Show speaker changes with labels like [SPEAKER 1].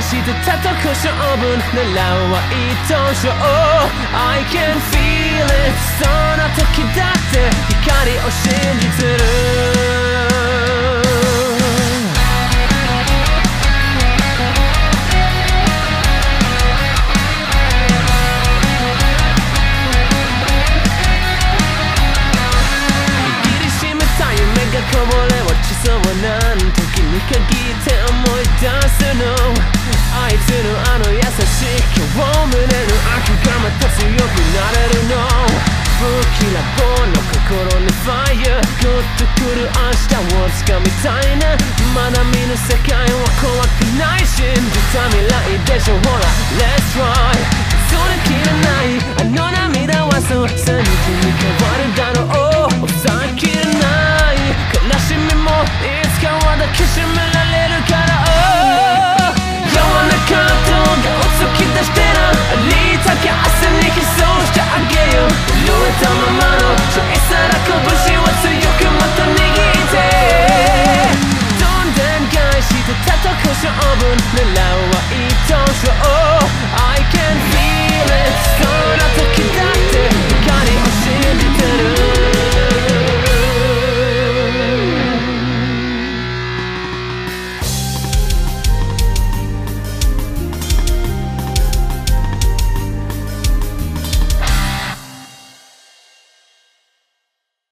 [SPEAKER 1] してたとこ勝負狙うは一等賞 I can feel it そんな時だって光を信じてる握りしめた夢がこぼれ落ちそうなん時に限 ヤーグッとくる明日をつかみたいなまだ見ぬ世界は怖くない信じた未来でしょほら Let's try それきれないあの涙はそうさにに変わるだろう moon,